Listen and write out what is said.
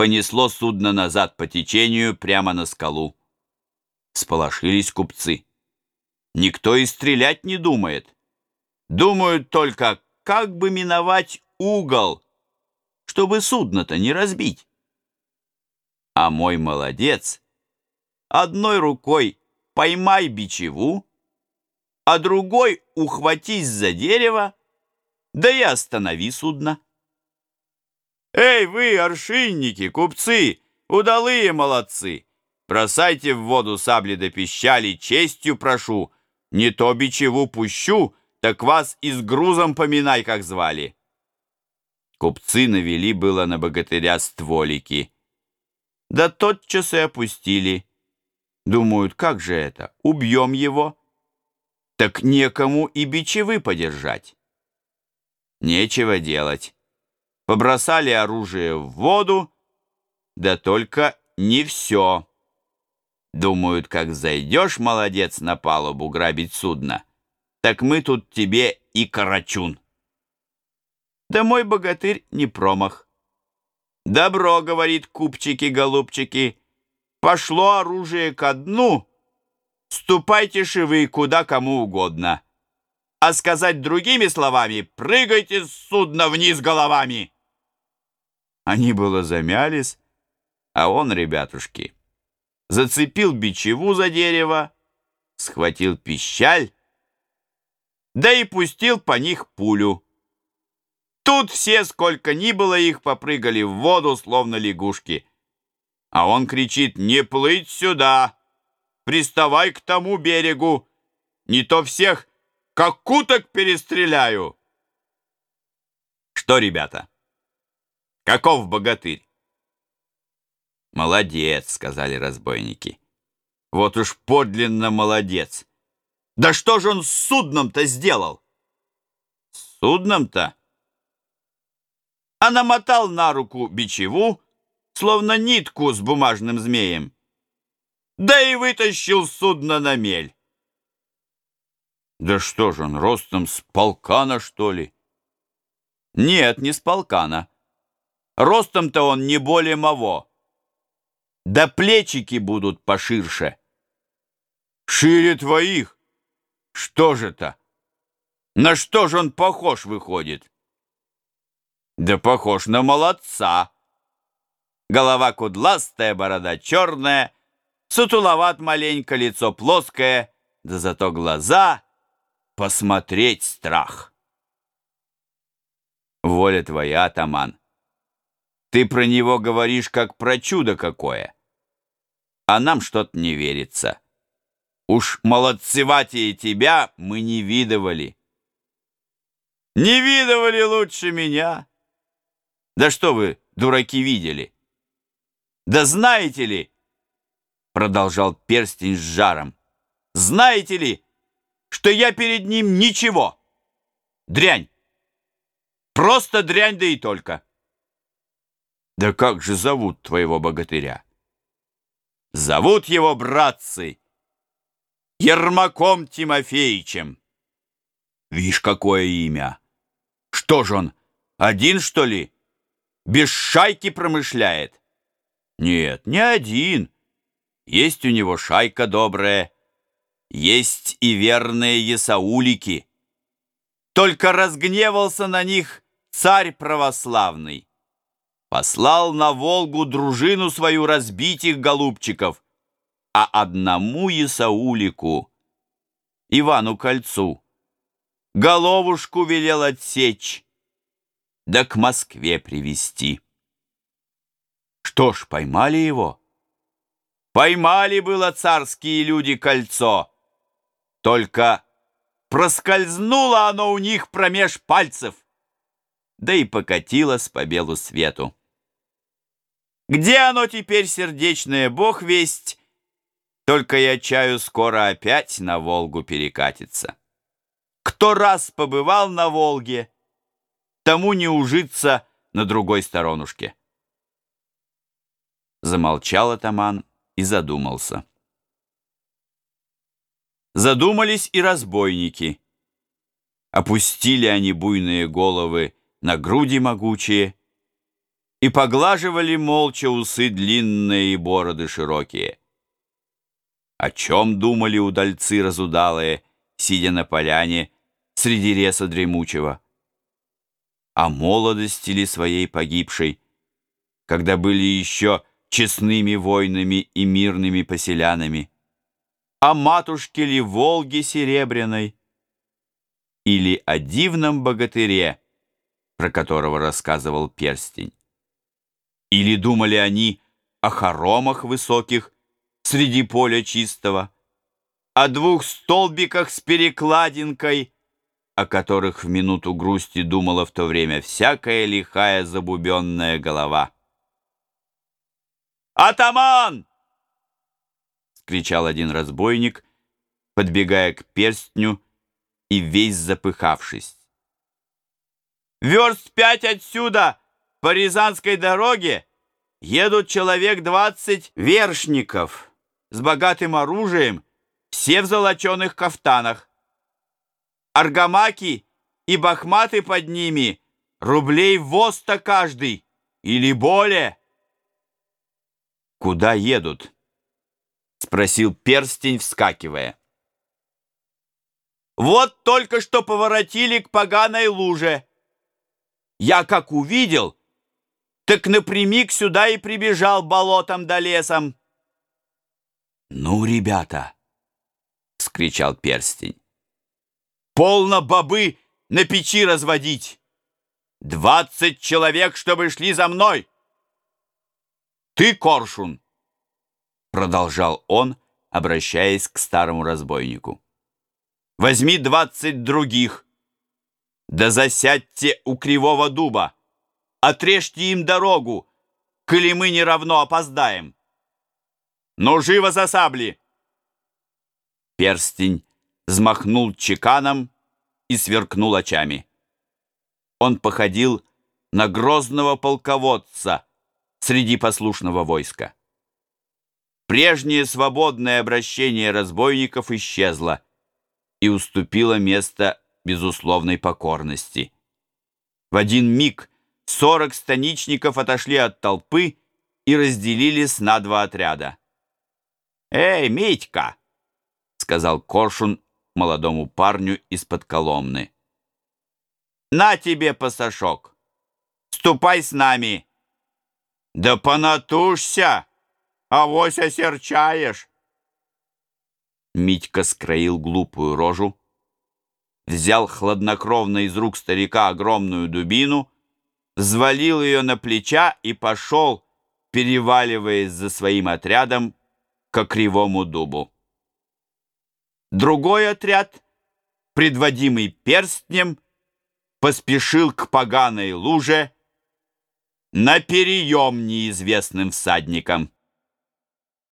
понесло судно назад по течению прямо на скалу. Сполошились купцы. Никто и стрелять не думает. Думают только, как бы миновать угол, чтобы судно-то не разбить. А мой молодец одной рукой поймай бичеву, а другой ухватись за дерево, да и останови судно. Эй, вы, аршинники, купцы, удалые молодцы! Бросайте в воду сабли до пищали, честью прошу. Не то бичеву пущу, так вас и с грузом поминай, как звали. Купцы навели было на богатыря стволики. Да тотчас и опустили. Думают, как же это, убьем его? Так некому и бичевы подержать. Нечего делать. Побросали оружие в воду, да только не все. Думают, как зайдешь, молодец, на палубу грабить судно, так мы тут тебе и карачун. Да мой богатырь не промах. Добро, говорит купчики-голубчики, пошло оружие ко дну, ступайте шивы куда кому угодно. А сказать другими словами, прыгайте с судна вниз головами. Они было замялись, а он, ребятушки, зацепил бичеву за дерево, схватил пищаль, да и пустил по них пулю. Тут все, сколько ни было их, попрыгали в воду, словно лягушки. А он кричит «Не плыть сюда! Приставай к тому берегу! Не то всех, как куток, перестреляю!» Что, ребята? Каков богатырь? «Молодец», — сказали разбойники. «Вот уж подлинно молодец! Да что же он с судном-то сделал?» «С судном-то?» А намотал на руку бичеву, словно нитку с бумажным змеем. Да и вытащил судно на мель. Да что же он, ростом с полкана, что ли? Нет, не с полкана. Ростом-то он не более маво да плечики будут поширше. Шире твоих? Что же это? На что же он похож выходит? Да похож на молодца. Голова кудластая, борода черная, сутуловат маленько, лицо плоское, да зато глаза посмотреть страх. Воля твоя, атаман. Ты про него говоришь, как про чудо какое. А нам что-то не верится. Уж молодцеватее тебя мы не видывали. Не видывали лучше меня. Да что вы, дураки, видели? Да знаете ли, продолжал перстень с жаром, знаете ли, что я перед ним ничего? Дрянь. Просто дрянь, да и только. Да как же зовут твоего богатыря? Зовут его, братцы, Ермаком Тимофеичем. Вишь, какое имя! Что ж он, один, что ли? Без шайки промышляет? Нет, не один. Есть у него шайка добрая, есть и верные есаулики. Только разгневался на них царь православный послал на Волгу дружину свою разбить их голубчиков, а одному Исаулику, Ивану Кольцу, головушку велел отсечь, да к Москве привести. Что ж, поймали его? Поймали было царские люди кольцо, только проскользнуло оно у них промеж пальцев, да и покатилось по белу свету. Где оно теперь, сердечное, бог весть? Только я чаю скоро опять на Волгу перекатится. Кто раз побывал на Волге, тому не ужиться на другой сторонушке. Замолчал атаман и задумался. Задумались и разбойники. Опустили они буйные головы на груди могучие, и поглаживали молча усы длинные и бороды широкие. О чем думали удальцы разудалые, сидя на поляне среди реса дремучего? О молодости ли своей погибшей, когда были еще честными воинами и мирными поселянами? О матушке ли Волги Серебряной? Или о дивном богатыре, про которого рассказывал перстень? Или думали они о хоромах высоких среди поля чистого, о двух столбиках с перекладинкой, о которых в минуту грусти думала в то время всякая лихая забубенная голова. «Атаман!» — кричал один разбойник, подбегая к перстню и весь запыхавшись. «Верст пять отсюда!» По Рязанской дороге едут человек двадцать вершников с богатым оружием, все в золоченых кафтанах. Аргамаки и бахматы под ними рублей воста каждый или более. «Куда едут?» — спросил перстень, вскакивая. «Вот только что поворотили к поганой луже. Я как увидел — так напрямик сюда и прибежал болотом да лесом. «Ну, ребята!» — скричал перстень. «Полно бобы на печи разводить! Двадцать человек, чтобы шли за мной!» «Ты, Коршун!» — продолжал он, обращаясь к старому разбойнику. «Возьми двадцать других, да засядьте у кривого дуба!» Отрежьте им дорогу, коли мы не равно опоздаем. Но живо за сабли!» Перстень взмахнул чеканом и сверкнул очами. Он походил на грозного полководца среди послушного войска. Прежнее свободное обращение разбойников исчезло и уступило место безусловной покорности. В один миг Сорок станичников отошли от толпы и разделились на два отряда. «Эй, Митька!» — сказал Коршун молодому парню из-под Коломны. «На тебе пасашок! Ступай с нами!» «Да понатушься! Авось осерчаешь!» Митька скроил глупую рожу, взял хладнокровно из рук старика огромную дубину взвалил ее на плеча и пошел, переваливаясь за своим отрядом к кривому дубу. Другой отряд, предводимый перстнем, поспешил к поганой луже на переем неизвестным всадникам.